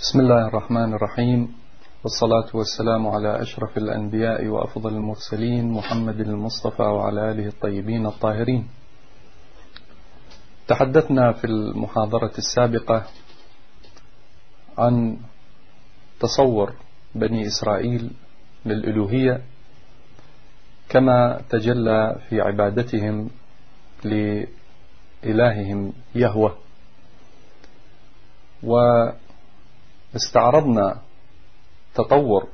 بسم الله الرحمن الرحيم والصلاة والسلام على أشرف الأنبياء وأفضل المرسلين محمد المصطفى وعلى آله الطيبين الطاهرين. تحدثنا في المحاضرة السابقة عن تصور بني إسرائيل للإلوهية كما تجلى في عبادتهم لإلههم يهوه. واستعرضنا تطور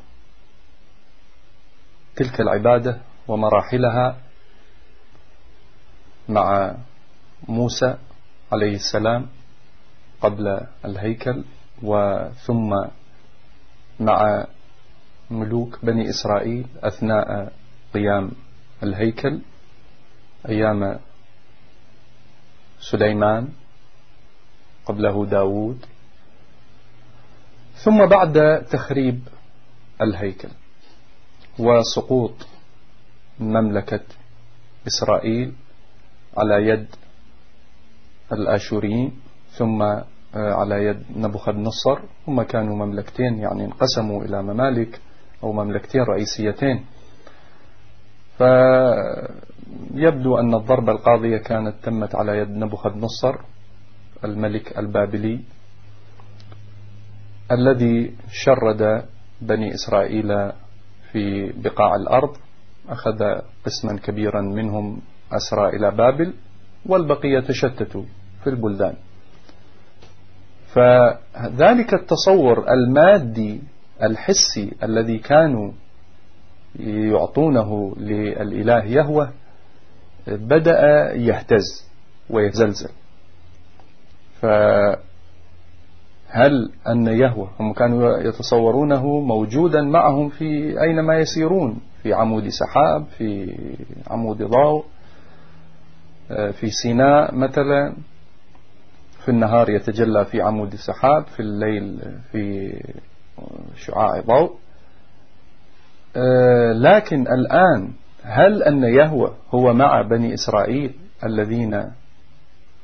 تلك العبادة ومراحلها مع موسى عليه السلام قبل الهيكل وثم مع ملوك بني إسرائيل أثناء قيام الهيكل أيام سليمان قبله داود ثم بعد تخريب الهيكل وسقوط مملكة إسرائيل على يد الآشوريين ثم على يد نبوخذ نصر هم كانوا مملكتين يعني انقسموا إلى ممالك أو مملكتين رئيسيتين. فيبدو أن الضربة القاضية كانت تمت على يد نبوخذ نصر الملك البابلي الذي شرد بني إسرائيل في بقاع الأرض أخذ قسما كبيرا منهم أسرى إلى بابل والبقية تشتتوا في البلدان. فذلك التصور المادي الحسي الذي كانوا يعطونه للإله يهوه بدأ يهتز ويزلزل. فهل أن يهوه هم كانوا يتصورونه موجودا معهم في أينما يسيرون؟ في عمود سحاب في عمود ضوء في سيناء مثلا في النهار يتجلى في عمود سحاب في الليل في شعاع ضوء. لكن الآن هل أن يهوى هو مع بني إسرائيل الذين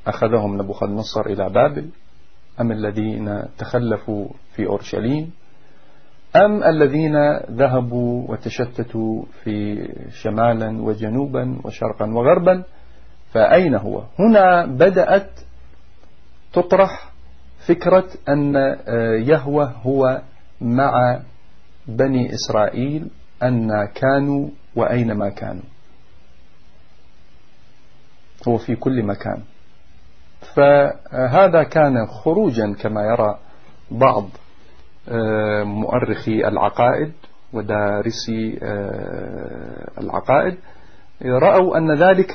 أخذهم نبوخذ نصر إلى بابل؟ أم الذين تخلفوا في أورشليم؟ أم الذين ذهبوا وتشتتوا في شمالا وجنوبا وشرقا وغربا؟ فأين هو؟ هنا بدأت تطرح فكرة أن يهوى هو مع بني إسرائيل أن كانوا وأينما كانوا. هو في كل مكان. فهذا كان خروجا كما يرى بعض مؤرخي العقائد ودارسي العقائد رأوا أن ذلك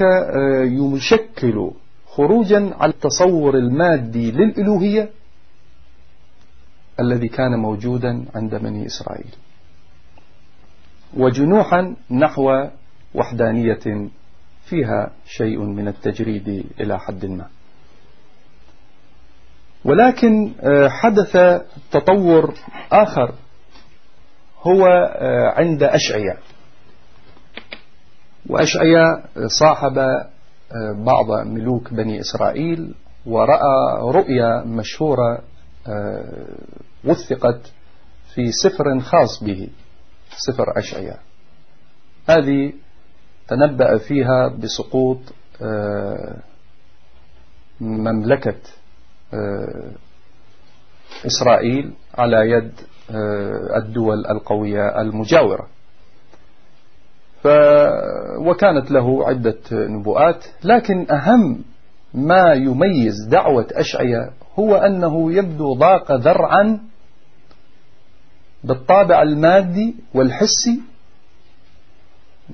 يشكل خروجا عن التصور المادي للإلوهية الذي كان موجودا عند بني إسرائيل. وجنوحا نحو وحدانية فيها شيء من التجريد إلى حد ما. ولكن حدث تطور آخر هو عند أشعية. وأشعية صاحب بعض ملوك بني إسرائيل ورأى رؤيا مشهورة وثقت في سفر خاص به سفر أشعية. هذه تنبأ فيها بسقوط مملكة إسرائيل على يد الدول القوية المجاورة. ف وكانت له عدة نبوءات لكن أهم ما يميز دعوة أشعية هو أنه يبدو ضاق ذرعا بالطابع المادي والحسي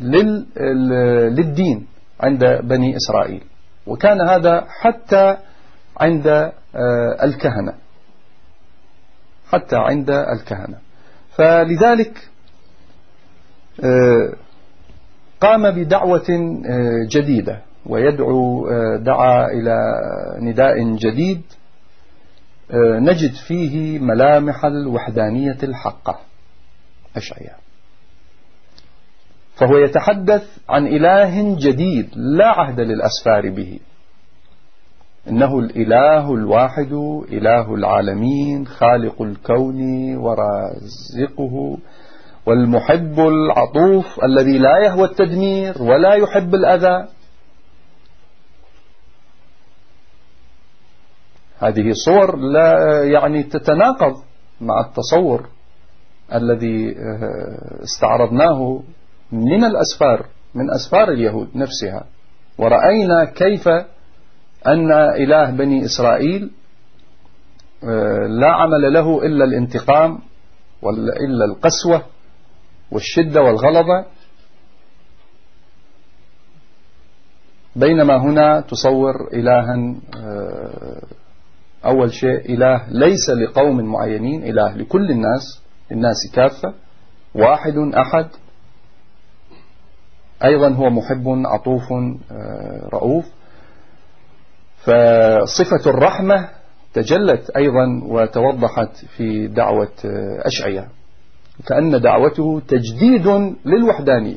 للدين عند بني إسرائيل. وكان هذا حتى عند الكهنة. حتى عند الكهنة. فلذلك قام بدعوة جديدة ويدعو دعا إلى نداء جديد نجد فيه ملامح الوحدانية الحقة أشعياء. فهو يتحدث عن إله جديد لا عهد للأسفار به. إنه الإله الواحد إله العالمين خالق الكون ورازقه والمحب العطوف الذي لا يهوى التدمير ولا يحب الأذى. هذه صور لا يعني تتناقض مع التصور الذي آه، استعرضناه من الأسفار من أسفار اليهود نفسها. ورأينا كيف أن إله بني إسرائيل آه، لا عمل له إلا الانتقام إلا القسوة والشدة والغلظة. بينما هنا تصور إلها آه، أول شيء إله ليس لقوم معينين إله لكل الناس الناس كافة واحد أحد. أيضا هو محب عطوف آه، رؤوف. فصفة الرحمة تجلت أيضا وتوضحت في دعوة آه، أشعية. كأن دعوته تجديد للوحدانية.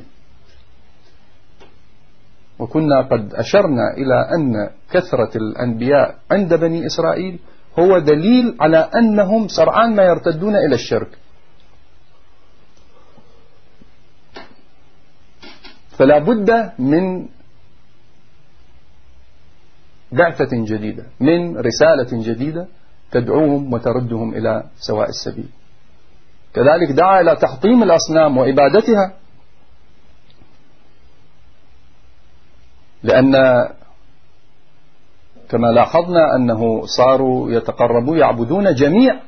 وكنا قد أشرنا إلى أن كثرة الأنبياء عند بني إسرائيل هو دليل على أنهم سرعان ما يرتدون إلى الشرك. فلا بد من بعثة جديدة من رسالة جديدة تدعوهم وتردهم إلى سواء السبيل. كذلك دعا إلى تحطيم الأصنام وإبادتها لأن كما لاحظنا أنه صاروا يتقربوا يعبدون جميع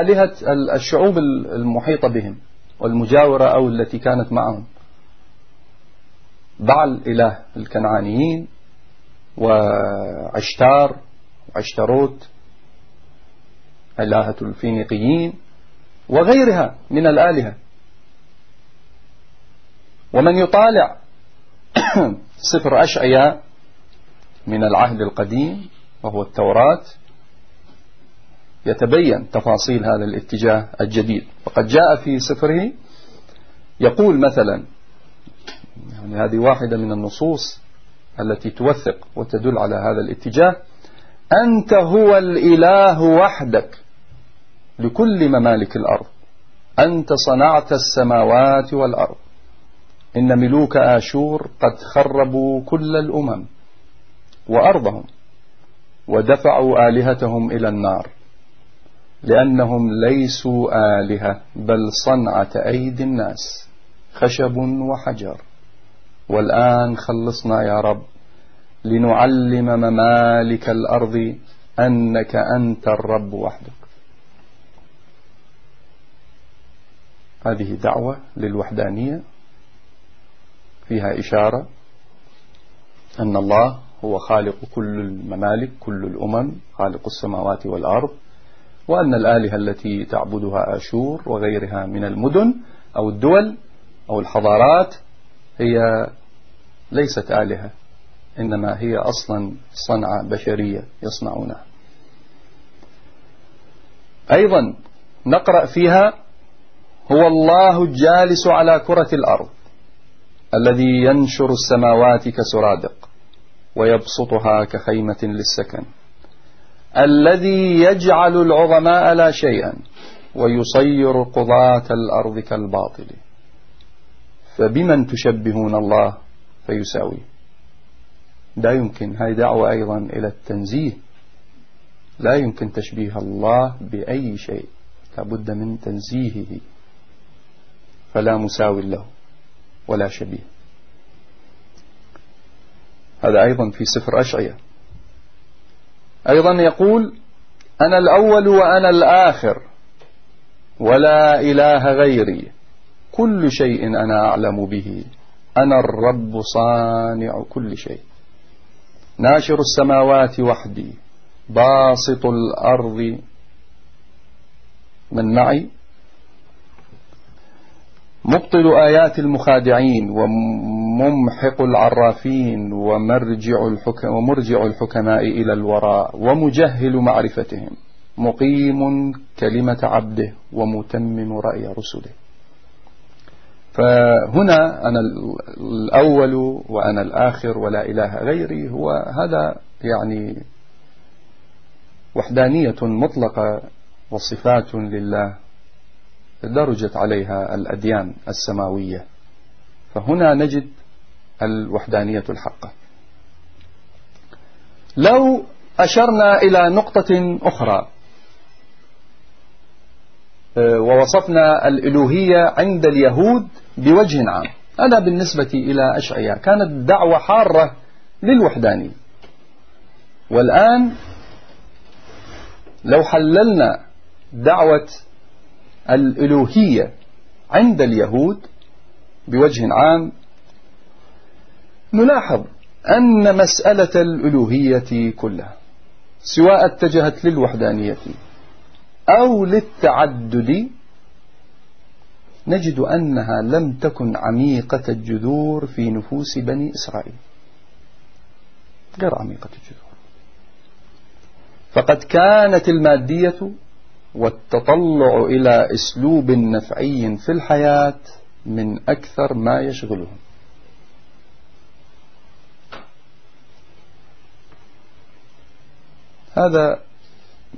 آلهة الشعوب المحيطة بهم والمجاورة أو التي كانت معهم. بعل إله الكنعانيين وعشتار وعشتروت إلهة الفينيقيين وغيرها من الآلهة. ومن يطالع سفر أشعياء من العهد القديم وهو التوراة يتبين تفاصيل هذا الاتجاه الجديد. وقد جاء في سفره يقول مثلا يعني هذه واحدة من النصوص التي توثق وتدل على هذا الاتجاه. أنت هو الإله وحدك لكل ممالك الأرض. أنت صنعت السماوات والأرض. إن ملوك آشور قد خربوا كل الأمم وأرضهم ودفعوا آلهتهم إلى النار لأنهم ليسوا آلهة بل صنعة أيدي الناس خشب وحجر. والآن خلصنا يا رب لنعلم ممالك الأرض أنك أنت الرب وحدك. هذه دعوة للوحدانية. فيها إشارة أن الله هو خالق كل الممالك كل الأمم خالق السماوات والأرض وأن الآلهة التي تعبدها آشور وغيرها من المدن أو الدول أو الحضارات هي ليست آلهة إنما هي أصلا صنعة بشرية يصنعونها. أيضا نقرأ فيها هو الله الجالس على كرة الأرض الذي ينشر السماوات كسرادق ويبسطها كخيمة للسكن الذي يجعل العظماء لا شيئا ويصير قضاة الأرض كالباطل. فبمن تشبهون الله فيساوي؟ لا يمكن. هذه دعوة أيضا إلى التنزيه. لا يمكن تشبيه الله بأي شيء. لابد من تنزيهه. فلا مساوي له ولا شبيه. هذا أيضا في سفر أشعية. أيضا يقول أنا الأول وأنا الآخر ولا إله غيري. كل شيء أنا أعلم به. أنا الرب صانع كل شيء. ناشر السماوات وحدي. باسط الأرض. من معي؟ مبطل آيات المخادعين وممحق العرافين ومرجع, الحكم ومرجع الحكماء إلى الوراء ومجهل معرفتهم. مقيم كلمة عبده ومتمم رأي رسله. فهنا أنا الأول وأنا الآخر ولا إله غيري هو هذا يعني وحدانية مطلقة وصفات لله درجت عليها الأديان السماوية. فهنا نجد الوحدانية الحقة لو أشرنا إلى نقطة أخرى ووصفنا الإلوهية عند اليهود بوجه عام. هذا بالنسبة إلى أشعياء. كانت دعوة حارة للوحدانية. والآن لو حللنا دعوة الإلوهية عند اليهود بوجه عام نلاحظ أن مسألة الألوهية كلها سواء اتجهت للوحدانية أو للتعدد. نجد أنها لم تكن عميقة الجذور في نفوس بني إسرائيل. غير عميقة الجذور. فقد كانت المادية والتطلع إلى أسلوب نفعي في الحياة من أكثر ما يشغلهم. هذا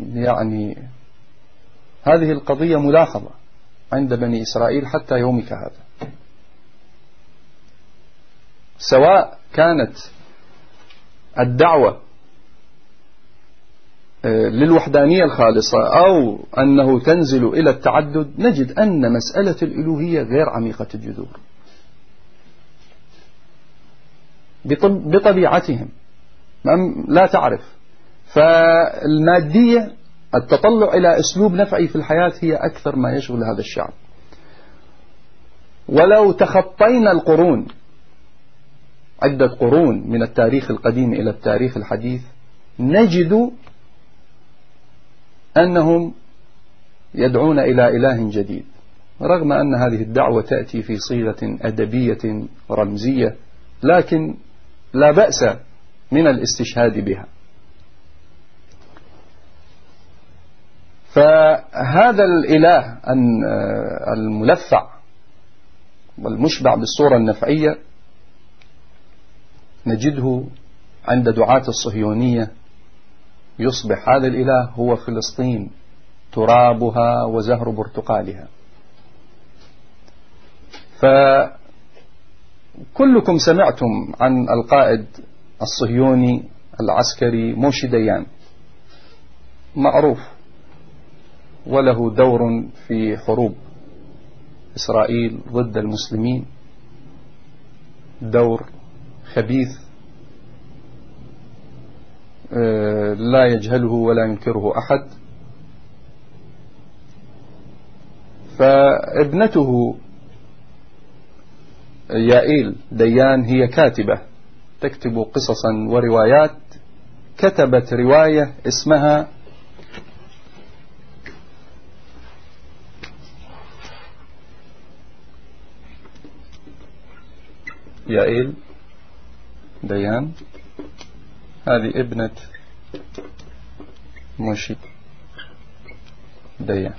يعني هذه القضية ملاحظة عند بني إسرائيل حتى يومك هذا. سواء كانت الدعوة آه، للوحدانية الخالصة أو أنه تنزل إلى التعدد نجد أن مسألة الألوهية غير عميقة الجذور. بطبيعتهم لا تعرف. فالمادية التطلع إلى أسلوب نفعي في الحياة هي أكثر ما يشغل هذا الشعب. ولو تخطينا القرون عدة قرون من التاريخ القديم إلى التاريخ الحديث نجد أنهم يدعون إلى إله جديد. رغم أن هذه الدعوة تأتي في صيغة أدبية رمزية لكن لا بأس من الاستشهاد بها. فهذا الإله الملفع والمشبع بالصورة النفعية نجده عند دعاة الصهيونية يصبح هذا الإله هو فلسطين ترابها وزهر برتقالها. فكلكم سمعتم عن القائد الصهيوني العسكري موشي ديان معروف. وله دور في حروب إسرائيل ضد المسلمين. دور خبيث آه، لا يجهله ولا ينكره أحد. فابنته يائيل ديان هي كاتبة تكتب قصصا وروايات. كتبت رواية اسمها يائيل ديان. هذه ابنة مشي ديان.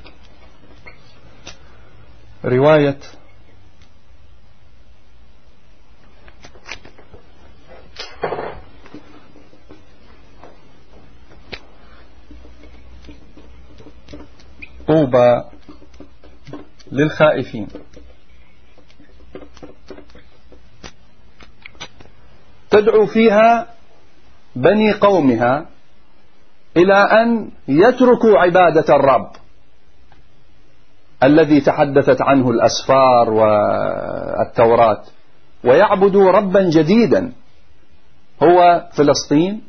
رواية طوبى للخائفين. تدعو فيها بني قومها إلى أن يتركوا عبادة الرب الذي تحدثت عنه الأسفار والتوراة ويعبدوا ربا جديدا. هو فلسطين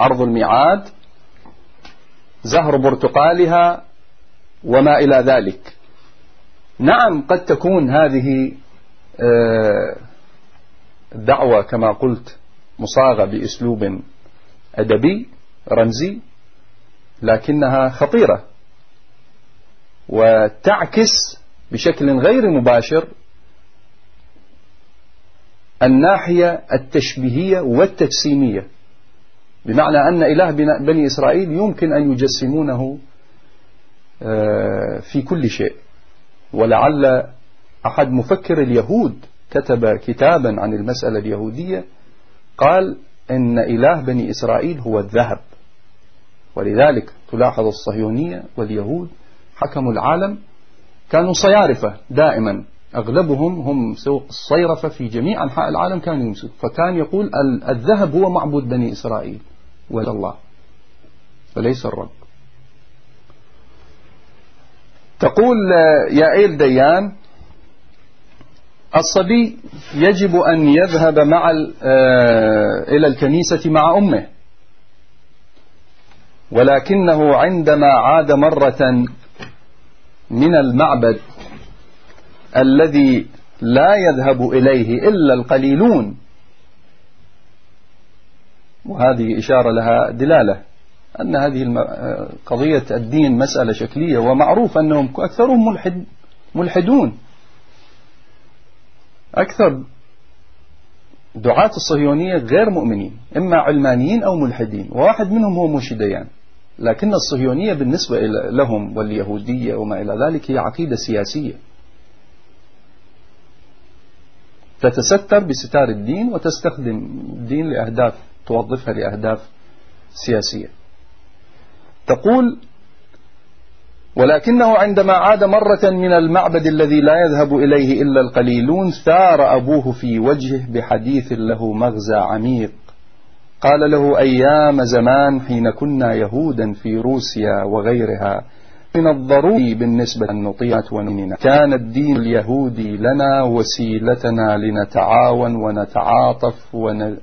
أرض الميعاد زهر برتقالها وما إلى ذلك. نعم قد تكون هذه آه، دعوة كما قلت مصاغة بأسلوب أدبي رمزي لكنها خطيرة وتعكس بشكل غير مباشر الناحية التشبيهية والتجسيمية. بمعنى أن إله بني إسرائيل يمكن أن يجسمونه آه، في كل شيء. ولعل أحد مفكر اليهود كتب كتابا عن المسألة اليهودية قال إن إله بني إسرائيل هو الذهب. ولذلك تلاحظ الصهيونية واليهود حكموا العالم كانوا صيارفة دائما. أغلبهم هم الصيرفة في جميع أنحاء العالم كانوا يمسك. فكان يقول الذهب هو معبود بني إسرائيل ولا الله. وليس الرب. تقول يا إيل ديان الصبي يجب أن يذهب مع آه، إلى الكنيسة مع أمه. ولكنه عندما عاد مرة من المعبد الذي لا يذهب إليه إلا القليلون. وهذه إشارة لها دلالة أن هذه قضية الدين مسألة شكلية ومعروف أنهم أكثرهم ملحد ملحدون. أكثر دعاة الصهيونية غير مؤمنين إما علمانيين أو ملحدين وواحد منهم هو مشديان لكن الصهيونية بالنسبة لهم واليهودية وما إلى ذلك هي عقيدة سياسية. تتستر بستار الدين وتستخدم الدين لأهداف توظفها لأهداف سياسية. تقول ولكنه عندما عاد مرة من المعبد الذي لا يذهب إليه إلا القليلون ثار أبوه في وجهه بحديث له مغزى عميق. قال له أيام زمان حين كنا يهودا في روسيا وغيرها من الضروري بالنسبة أن نطيع كان الدين اليهودي لنا وسيلتنا لنتعاون ونتعاطف ون...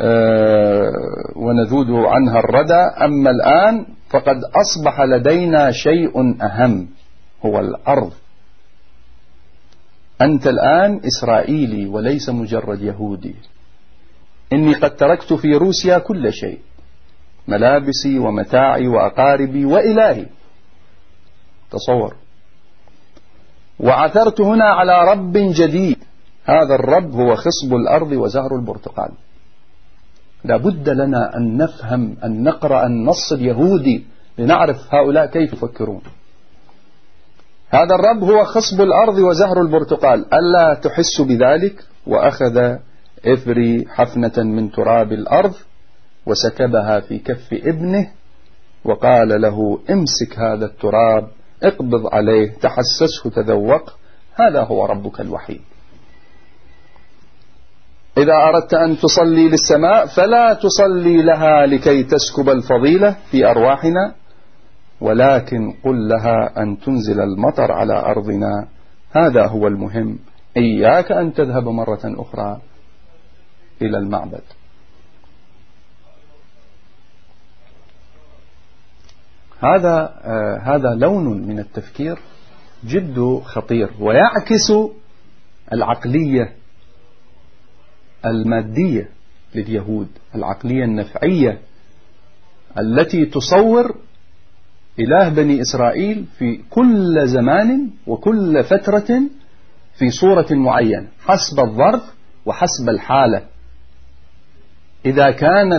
آه، ونذود عنها الردى. أما الآن فقد أصبح لدينا شيء أهم هو الأرض. أنت الآن إسرائيلي وليس مجرد يهودي. إني قد تركت في روسيا كل شيء ملابسي ومتاعي وأقاربي وإلهي. تصور. وعثرت هنا على رب جديد. هذا الرب هو خصب الأرض وزهر البرتقال. لابد لنا أن نفهم أن نقرأ النص اليهودي لنعرف هؤلاء كيف يفكرون. هذا الرب هو خصب الأرض وزهر البرتقال. ألا تحس بذلك؟ وأخذ إفري حفنة من تراب الأرض وسكبها في كف ابنه وقال له امسك هذا التراب اقبض عليه تحسسه تذوق. هذا هو ربك الوحيد. إذا أردت أن تصلي للسماء فلا تصلي لها لكي تسكب الفضيلة في أرواحنا ولكن قل لها أن تنزل المطر على أرضنا. هذا هو المهم. إياك أن تذهب مرة أخرى إلى المعبد. هذا آه هذا لون من التفكير جد خطير ويعكس العقلية المادية لليهود العقلية النفعية التي تصور إله بني إسرائيل في كل زمان وكل فترة في صورة معينة حسب الظرف وحسب الحالة. إذا كان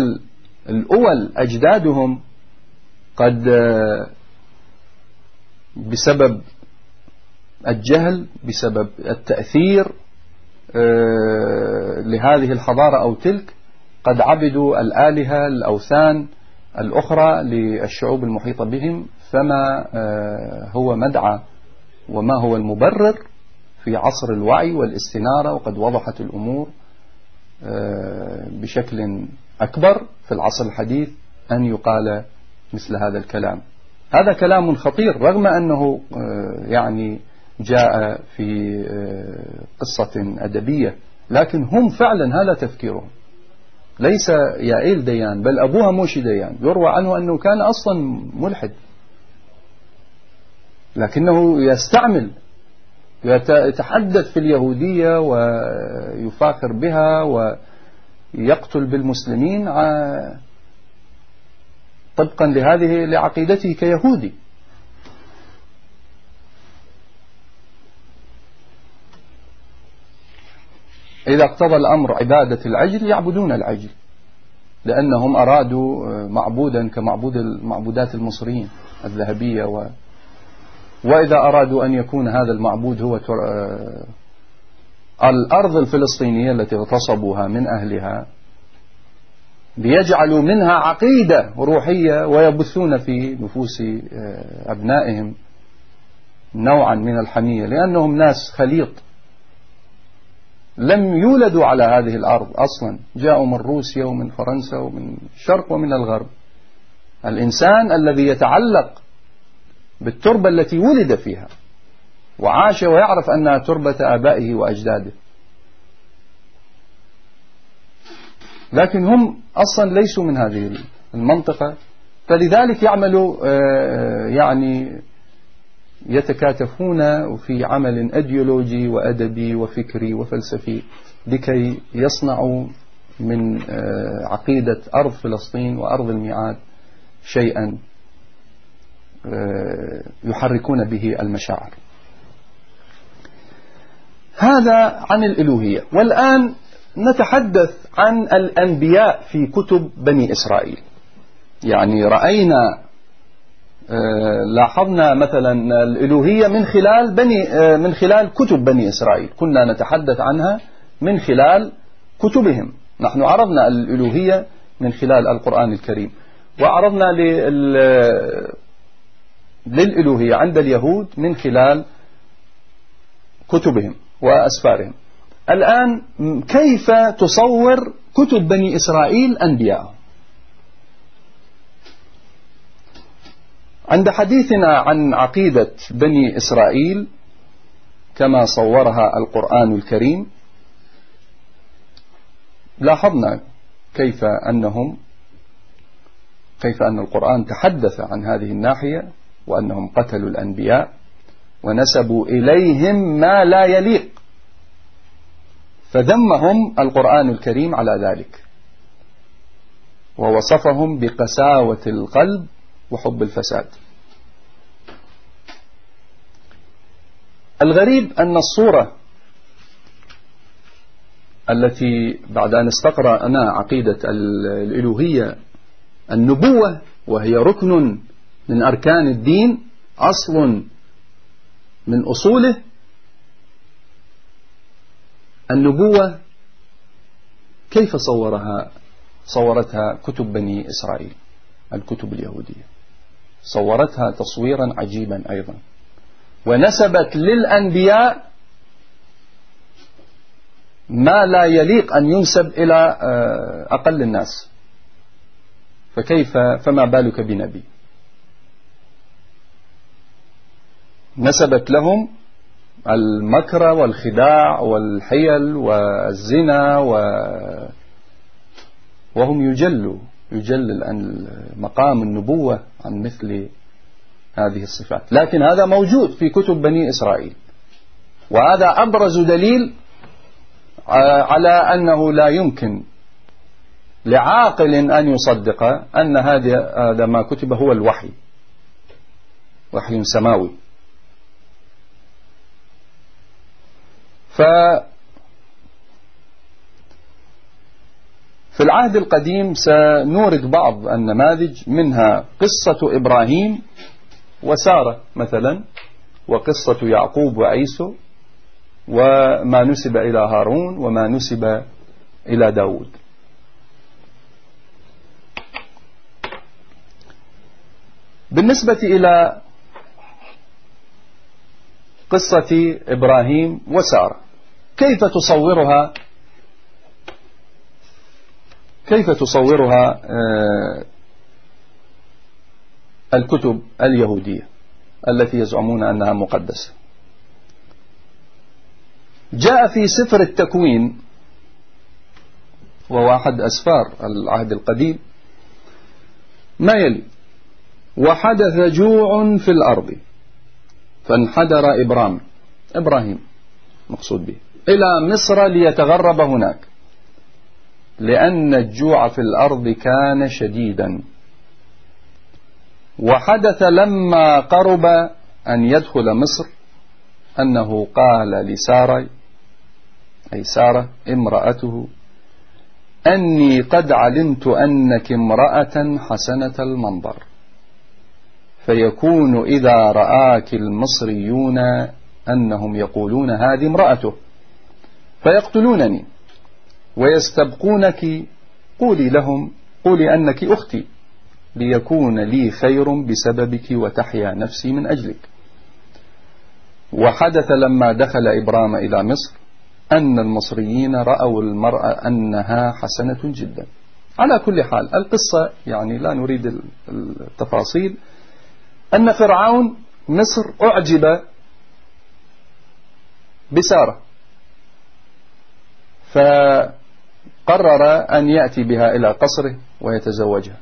الأول أجدادهم قد بسبب الجهل بسبب التأثير لهذه الحضارة أو تلك قد عبدوا الآلهة الأوثان الأخرى للشعوب المحيطة بهم فما آه، هو مدعى وما هو المبرر في عصر الوعي والاستنارة وقد وضحت الأمور آه، بشكل أكبر في العصر الحديث أن يقال مثل هذا الكلام. هذا كلام خطير رغم أنه يعني جاء في آه، قصة أدبية لكن هم فعلا هذا تفكيرهم. ليس يائيل ديان بل أبوها موشي ديان يروى عنه أنه كان أصلا ملحد. لكنه يستعمل يتحدث في اليهودية ويفاخر بها ويقتل بالمسلمين طبقا لهذه لعقيدته كيهودي. إذا اقتضى الأمر عبادة العجل يعبدون العجل لأنهم أرادوا معبودا كمعبود المعبودات المصريين الذهبية و وإذا أرادوا أن يكون هذا المعبود هو آه، الأرض الفلسطينية التي اغتصبوها من أهلها ليجعلوا منها عقيدة روحية ويبثون في نفوس آه، أبنائهم نوعا من الحمية لأنهم ناس خليط. لم يولدوا على هذه الأرض أصلا. جاءوا من روسيا ومن فرنسا ومن الشرق ومن الغرب. الإنسان الذي يتعلق بالتربة التي ولد فيها وعاش ويعرف أنها تربة آبائه وأجداده. لكن هم أصلا ليسوا من هذه المنطقة. فلذلك يعملوا آه، يعني يتكاتفون في عمل أديولوجي وأدبي وفكري وفلسفي لكي يصنعوا من آه، عقيدة أرض فلسطين وأرض الميعاد شيئا آه، يحركون به المشاعر. هذا عن الإلوهية. والآن نتحدث عن الأنبياء في كتب بني إسرائيل. يعني رأينا لاحظنا مثلا الإلوهية من خلال بني آه، من خلال كتب بني إسرائيل. كنا نتحدث عنها من خلال كتبهم. نحن عرضنا الإلوهية من خلال القرآن الكريم. وعرضنا للإلوهية عند اليهود من خلال كتبهم وأسفارهم. الآن كيف تصور كتب بني إسرائيل أنبياءهم؟ عند حديثنا عن عقيدة بني إسرائيل كما صورها القرآن الكريم لاحظنا كيف أنهم كيف أن القرآن تحدث عن هذه الناحية وأنهم قتلوا الأنبياء ونسبوا إليهم ما لا يليق. فذمهم القرآن الكريم على ذلك ووصفهم بقساوة القلب وحب الفساد. الغريب أن الصورة التي بعد أن استقرأنا عقيدة الإلوهية النبوة وهي ركن من أركان الدين أصل من أصوله النبوة كيف صورها؟ صورتها كتب بني إسرائيل الكتب اليهودية. صورتها تصويرا عجيبا أيضا. ونسبت للأنبياء ما لا يليق أن ينسب إلى آه، أقل الناس. فكيف فما بالك بنبي؟ نسبت لهم المكر والخداع والحيل والزنا و وهم يجلوا. يجل مقام النبوة عن مثل هذه الصفات. لكن هذا موجود في كتب بني إسرائيل. وهذا أبرز دليل على أنه لا يمكن لعاقل أن يصدق أن هذا ما كتب هو الوحي. وحي سماوي. ف في العهد القديم سنورد بعض النماذج منها قصة إبراهيم وسارة مثلا وقصة يعقوب وعيسو وما نسب إلى هارون وما نسب إلى داود. بالنسبة إلى قصة إبراهيم وسارة كيف تصورها؟ كيف تصورها آه، الكتب اليهودية التي يزعمون أنها مقدسة؟ جاء في سفر التكوين وهو أحد أسفار العهد القديم ما يلي؟ وحدث جوع في الأرض فانحدر إبرام إبراهيم مقصود به. إلى مصر ليتغرب هناك. لأن الجوع في الأرض كان شديدا. وحدث لما قرب أن يدخل مصر أنه قال لسارة أي سارة امرأته أني قد علمت أنك امرأة حسنة المنظر. فيكون إذا رآك المصريون أنهم يقولون هذه امرأته فيقتلونني. ويستبقونك قولي لهم قولي أنك أختي ليكون لي خير بسببك وتحيا نفسي من أجلك. وحدث لما دخل إبرام إلى مصر أن المصريين رأوا المرأة أنها حسنة جدا. على كل حال القصة يعني لا نريد التفاصيل. أن فرعون مصر أعجب بسارة. فقرر أن يأتي بها إلى قصره ويتزوجها.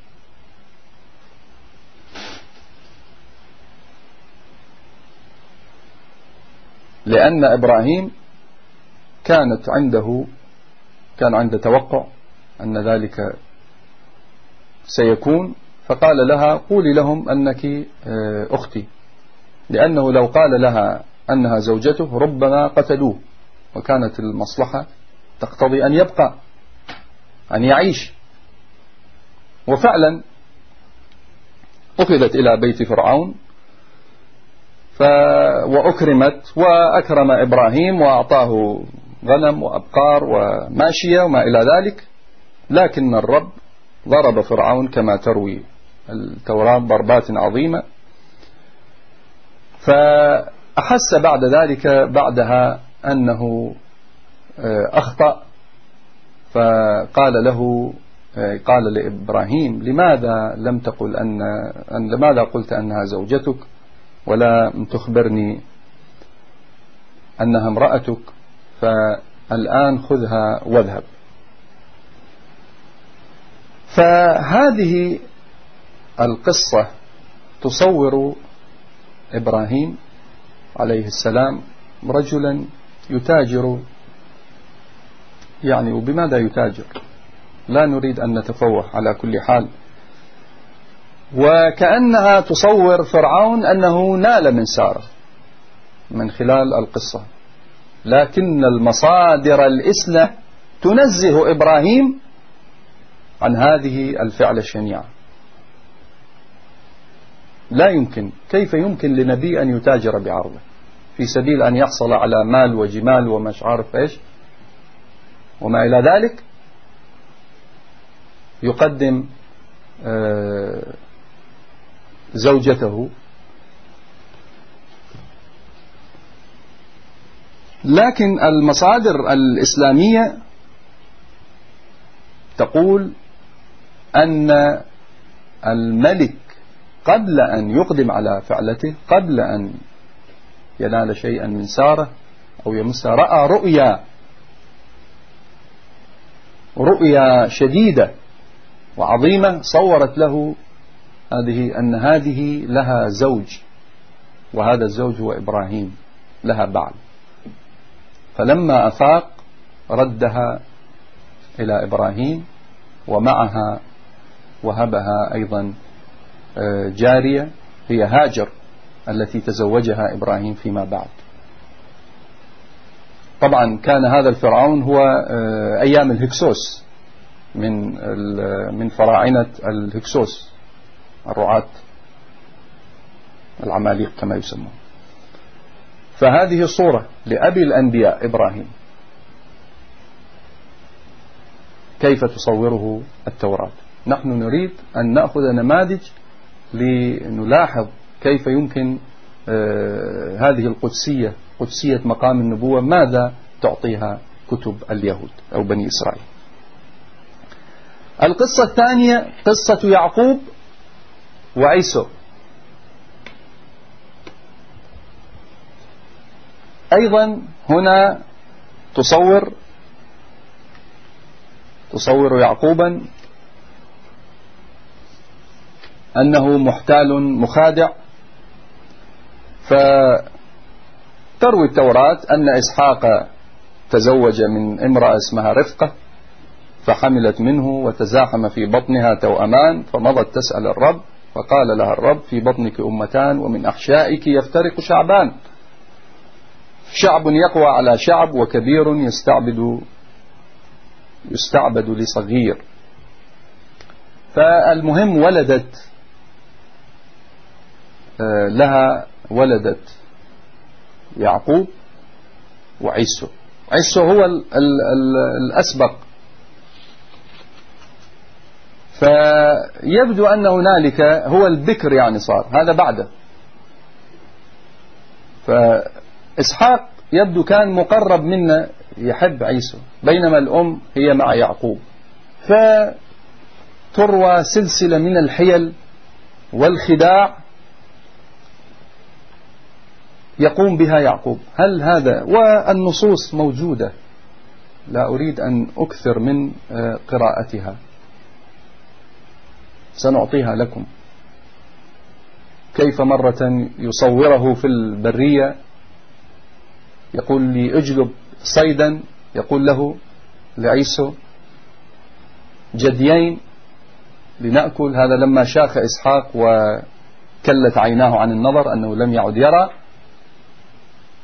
لأن إبراهيم كانت عنده كان عنده توقع أن ذلك سيكون فقال لها قولي لهم أنك آه، أختي. لأنه لو قال لها أنها زوجته ربما قتلوه وكانت المصلحة تقتضي أن يبقى. أن يعيش. وفعلا أخذت إلى بيت فرعون ف وأكرمت وأكرم إبراهيم وأعطاه غنم وأبقار وماشية وما إلى ذلك. لكن الرب ضرب فرعون كما تروي التوراة ضربات عظيمة. فأحس بعد ذلك بعدها أنه آه، أخطأ. فقال له قال لإبراهيم لماذا لم تقل أن, أن لماذا قلت أنها زوجتك ولا تخبرني أنها امرأتك؟ فالآن خذها واذهب. فهذه القصة تصور إبراهيم عليه السلام رجلا يتاجر يعني وبماذا يتاجر؟ لا نريد أن نتفوه على كل حال. وكأنها تصور فرعون أنه نال من سارة من خلال القصة. لكن المصادر الإسلة تنزه إبراهيم عن هذه الفعل الشنيعة. لا يمكن. كيف يمكن لنبي أن يتاجر بعرضه؟ في سبيل أن يحصل على مال وجمال ومش عارف إيش وما إلى ذلك يقدم آه، زوجته. لكن المصادر الإسلامية تقول أن الملك قبل أن يقدم على فعلته قبل أن ينال شيئا من سارة أو يمسها رأى رؤيا رؤيا شديدة وعظيمة صورت له هذه أن هذه لها زوج وهذا الزوج هو إبراهيم لها بعل. فلما أفاق ردها إلى إبراهيم ومعها وهبها أيضا آه، جارية هي هاجر التي تزوجها إبراهيم فيما بعد. طبعا كان هذا الفرعون هو آه، أيام الهكسوس من من فراعنة الهكسوس الرعاة العماليق كما يسمون. فهذه صورة لأبي الأنبياء إبراهيم. كيف تصوره التوراة؟ نحن نريد أن نأخذ نماذج لنلاحظ كيف يمكن هذه القدسية قدسية مقام النبوة ماذا تعطيها كتب اليهود أو بني إسرائيل؟ القصة الثانية قصة يعقوب وعيسو. أيضا هنا تصور تصور يعقوبا أنه محتال مخادع فتروي التوراة أن إسحاق تزوج من امرأة اسمها رفقة فحملت منه وتزاحم في بطنها توأمان فمضت تسأل الرب فقال لها الرب في بطنك أمتان ومن أحشائك يفترق شعبان. شعب يقوى على شعب وكبير يستعبد يستعبد لصغير. فالمهم ولدت آه، لها ولدت يعقوب وعيسو. عيسو هو ال ال ال الأسبق. فيبدو أن هنالك هو البكر يعني صار هذا بعده. فإسحاق يبدو كان مقرب منا يحب عيسو بينما الأم هي مع يعقوب. فتروى سلسلة من الحيل والخداع يقوم بها يعقوب. هل هذا والنصوص موجودة؟ لا أريد أن أكثر من آه، قراءتها. سنعطيها لكم. كيف مرة يصوره في البرية؟ يقول لي اجلب صيدا يقول له لعيسو جديين لنأكل. هذا لما شاخ إسحاق وكلت عيناه عن النظر أنه لم يعد يرى.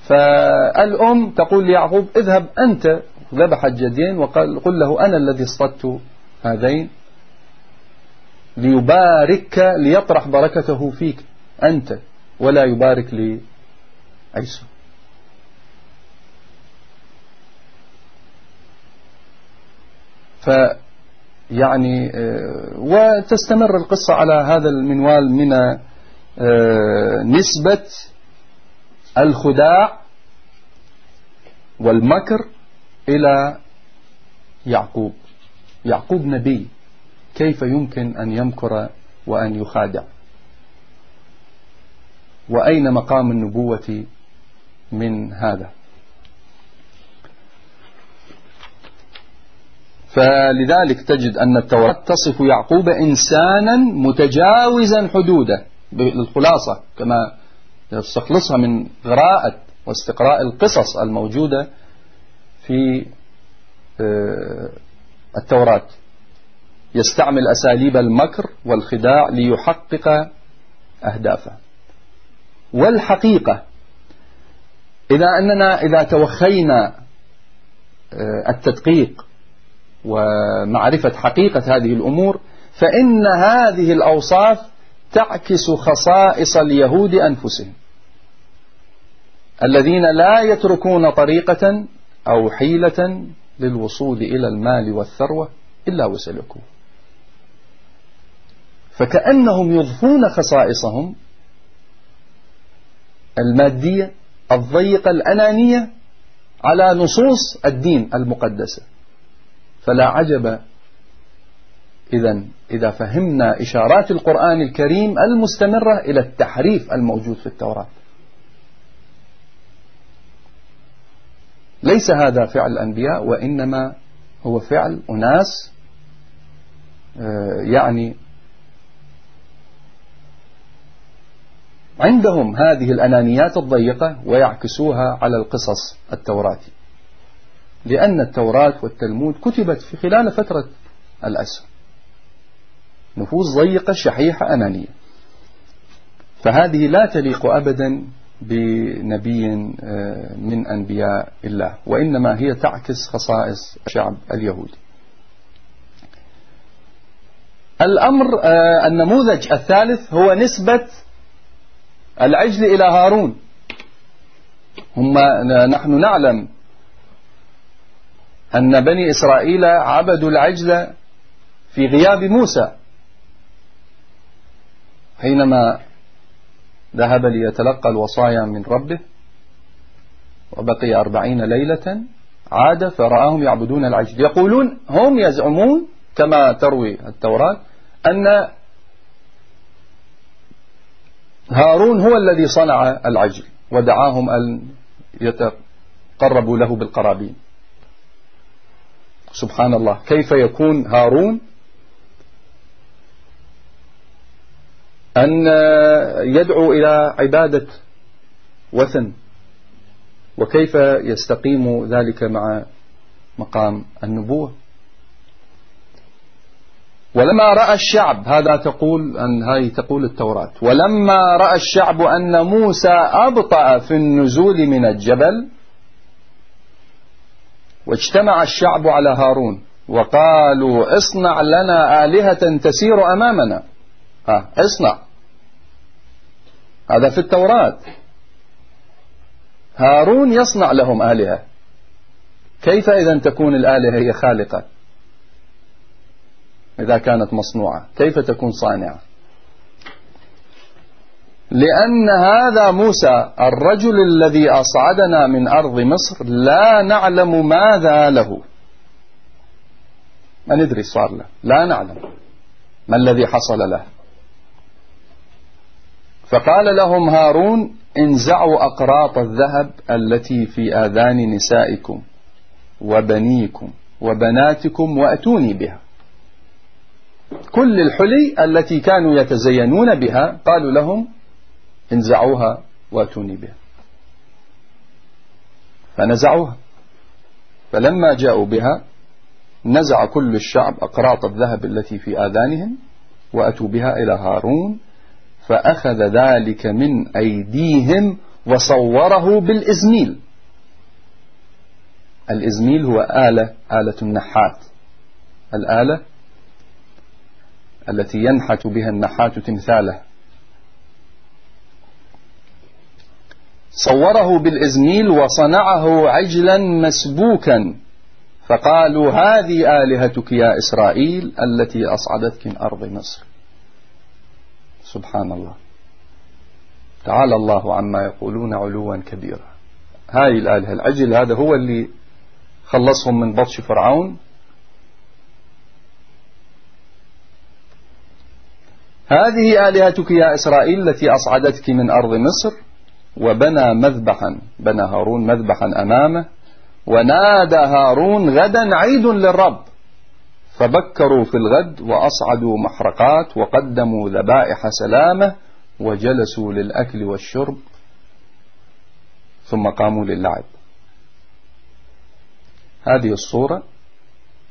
فالأم تقول ليعقوب اذهب أنت ذبح الجديين وقال قل له أنا الذي اصطدت هذين ليبارك ليطرح بركته فيك أنت ولا يبارك لعيسى فيعني آه، وتستمر القصة على هذا المنوال من آه، نسبة الخداع والمكر إلى يعقوب. يعقوب نبي كيف يمكن أن يمكر وأن يخادع؟ وأين مقام النبوة من هذا؟ فلذلك تجد أن التوراة تصف يعقوب إنسانا متجاوزا حدوده بالخلاصة كما يستخلصها من قراءة واستقراء القصص الموجودة في آه، التوراة. يستعمل أساليب المكر والخداع ليحقق أهدافه. والحقيقة إذا أننا إذا توخينا آه، التدقيق ومعرفة حقيقة هذه الأمور فإن هذه الأوصاف تعكس خصائص اليهود أنفسهم. الذين لا يتركون طريقة أو حيلة للوصول إلى المال والثروة إلا وسلكوه. فكأنهم يضفون خصائصهم المادية الضيقة الأنانية على نصوص الدين المقدسة. فلا عجب إذا إذا فهمنا إشارات القرآن الكريم المستمرة إلى التحريف الموجود في التوراة. ليس هذا فعل الأنبياء وإنما هو فعل أناس آه، يعني عندهم هذه الأنانيات الضيقة ويعكسوها على القصص التوراتي. لأن التوراة والتلمود كتبت في خلال فترة الأسر. نفوس ضيقة شحيحة أنانية. فهذه لا تليق أبدا بنبي آه، من أنبياء الله وإنما هي تعكس خصائص الشعب اليهودي. الأمر آه، النموذج الثالث هو نسبة العجل إلى هارون. هم نحن نعلم أن بني إسرائيل عبدوا العجل في غياب موسى. حينما ذهب ليتلقى الوصايا من ربه وبقي أربعين ليلة عاد فرآهم يعبدون العجل. يقولون هم يزعمون كما تروي التوراة أن هارون هو الذي صنع العجل ودعاهم أن يتقربوا له بالقرابين. سبحان الله. كيف يكون هارون أن يدعو إلى عبادة وثن وكيف يستقيم ذلك مع مقام النبوة؟ ولما رأى الشعب هذا تقول أن هاي تقول التوراة ولما رأى الشعب أن موسى أبطأ في النزول من الجبل واجتمع الشعب على هارون وقالوا اصنع لنا آلهة تسير أمامنا. ها اصنع. هذا في التوراة. هارون يصنع لهم آلهة. كيف إذا تكون الآلهة هي خالقة؟ إذا كانت مصنوعة. كيف تكون صانعة؟ لأن هذا موسى الرجل الذي أصعدنا من أرض مصر لا نعلم ماذا له. ما ندري صار له؟ لا نعلم. ما الذي حصل له؟ فقال لهم هارون انزعوا أقراط الذهب التي في آذان نسائكم وبنيكم وبناتكم وأتوني بها. كل الحلي التي كانوا يتزينون بها قالوا لهم انزعوها وأتوني بها. فنزعوها. فلما جاءوا بها نزع كل الشعب أقراط الذهب التي في آذانهم وأتوا بها إلى هارون فأخذ ذلك من أيديهم وصوره بالإزميل. الإزميل هو آلة آلة النحات. الآلة التي ينحت بها النحات تمثاله. صوره بالإزميل وصنعه عجلا مسبوكا. فقالوا هذه آلهتك يا إسرائيل التي أصعدتك من أرض مصر. سبحان الله تعالى الله عما يقولون علوا كبيرا. هاي الآلهة. العجل هذا هو اللي خلصهم من بطش فرعون. هذه آلهتك يا إسرائيل التي أصعدتك من أرض مصر وبنى مذبحا. بنى هارون مذبحا أمامه. ونادى هارون غدا عيد للرب. فبكروا في الغد وأصعدوا محرقات وقدموا ذبائح سلامة وجلسوا للأكل والشرب ثم قاموا للعب. هذه الصورة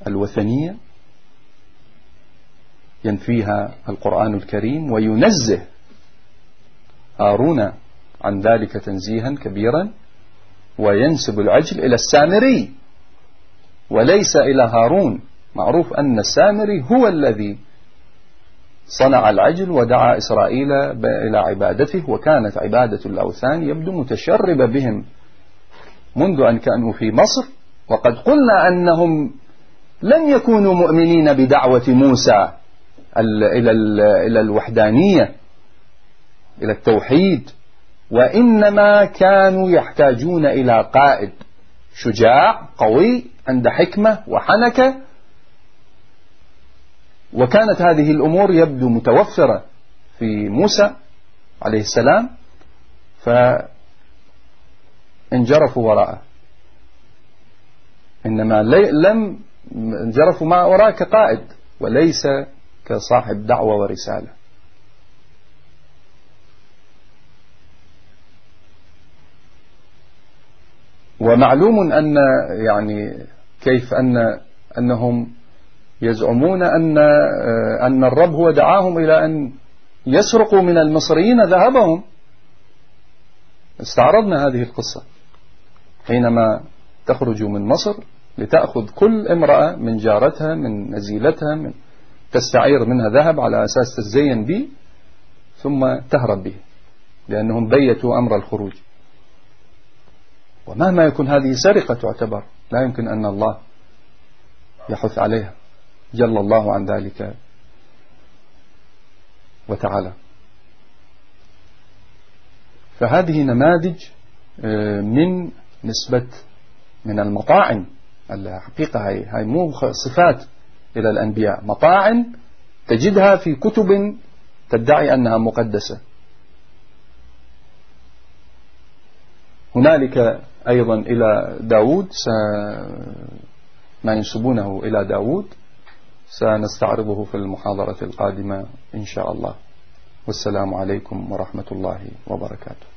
الوثنية ينفيها القرآن الكريم وينزه هارون عن ذلك تنزيها كبيرا وينسب العجل إلى السامري وليس إلى هارون. معروف أن السامري هو الذي صنع العجل ودعا إسرائيل إلى عبادته وكانت عبادة الأوثان يبدو متشربة بهم منذ أن كانوا في مصر. وقد قلنا أنهم لم يكونوا مؤمنين بدعوة موسى إلى الوحدانية إلى التوحيد. وإنما كانوا يحتاجون إلى قائد شجاع قوي عند حكمة وحنكة وكانت هذه الأمور يبدو متوفرة في موسى عليه السلام فانجرفوا وراءه. إنما لم انجرفوا ما وراء كقائد وليس كصاحب دعوة ورسالة. ومعلوم أن يعني كيف أن أنهم يزعمون أن أن الرب هو دعاهم إلى أن يسرقوا من المصريين ذهبهم. استعرضنا هذه القصة. حينما تخرج من مصر لتأخذ كل امرأة من جارتها من نزيلتها من تستعير منها ذهب على أساس تزين به ثم تهرب به لأنهم بيتوا أمر الخروج. ومهما يكون هذه سرقة تعتبر لا يمكن أن الله يحث عليها. جل الله عن ذلك وتعالى. فهذه نماذج آه، من نسبة من المطاعن الحقيقة هاي, هاي مو صفات إلى الأنبياء. مطاعن تجدها في كتب تدعي أنها مقدسة. هنالك أيضا إلى داود ما ينسبونه إلى داود. سنستعرضه في المحاضرة القادمة إن شاء الله. والسلام عليكم ورحمة الله وبركاته.